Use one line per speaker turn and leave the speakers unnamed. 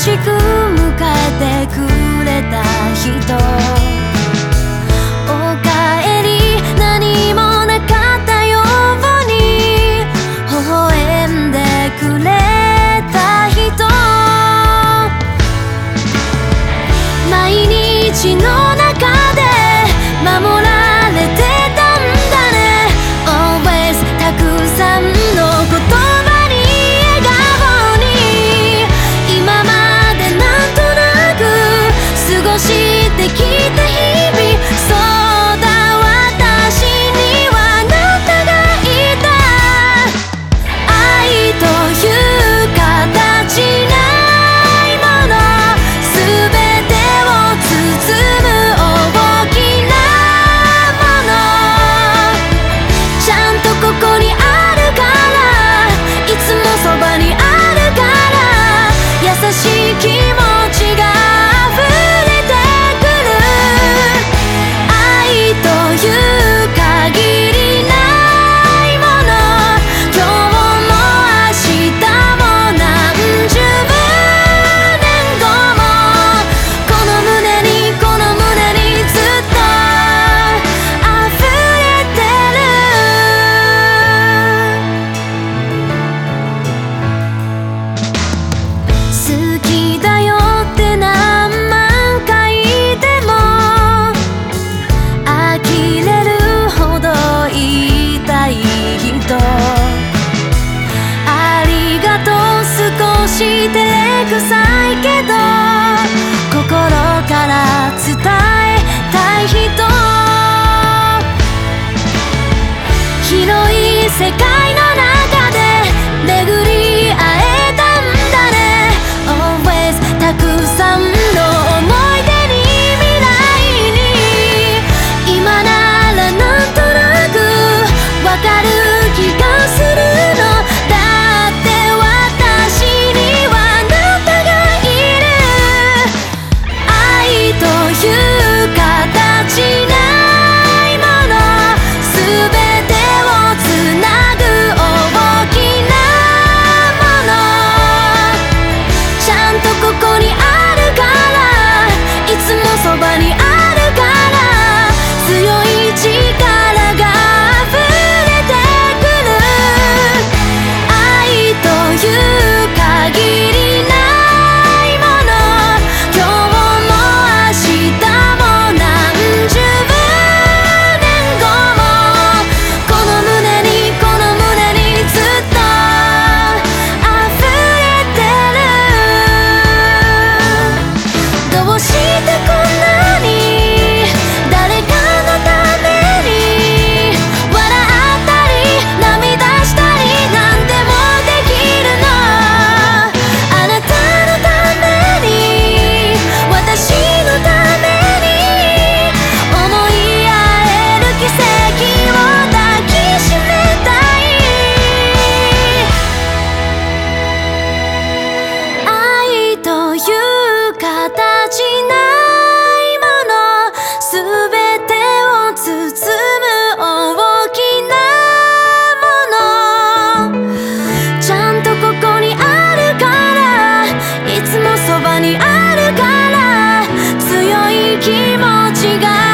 しく迎えてくれた人。気持ちが